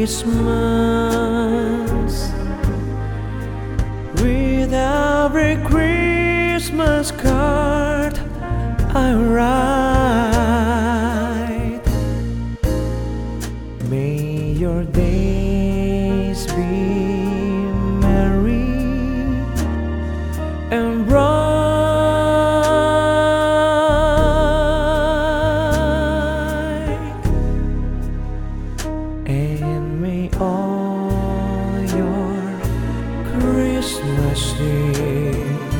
Christmas with every Christmas card I write. Christmases be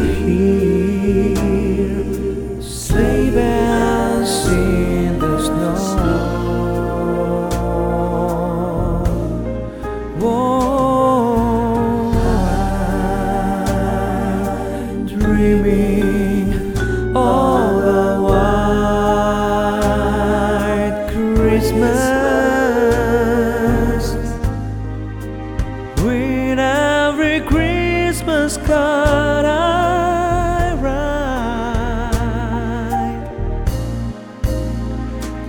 of a white Christmas with every Christmas card I write.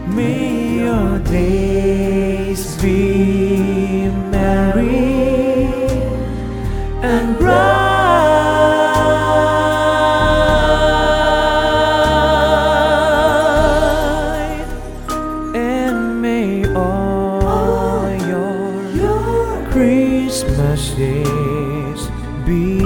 May your days be merry and bright, be white.